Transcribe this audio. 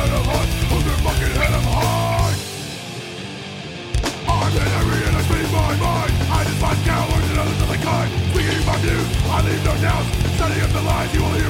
head of heart, hot Hold your fucking head I'm I'm an area and I speak my mind I despise cowards and others of the kind Speaking my views, I leave no doubts Setting up the lies you will hear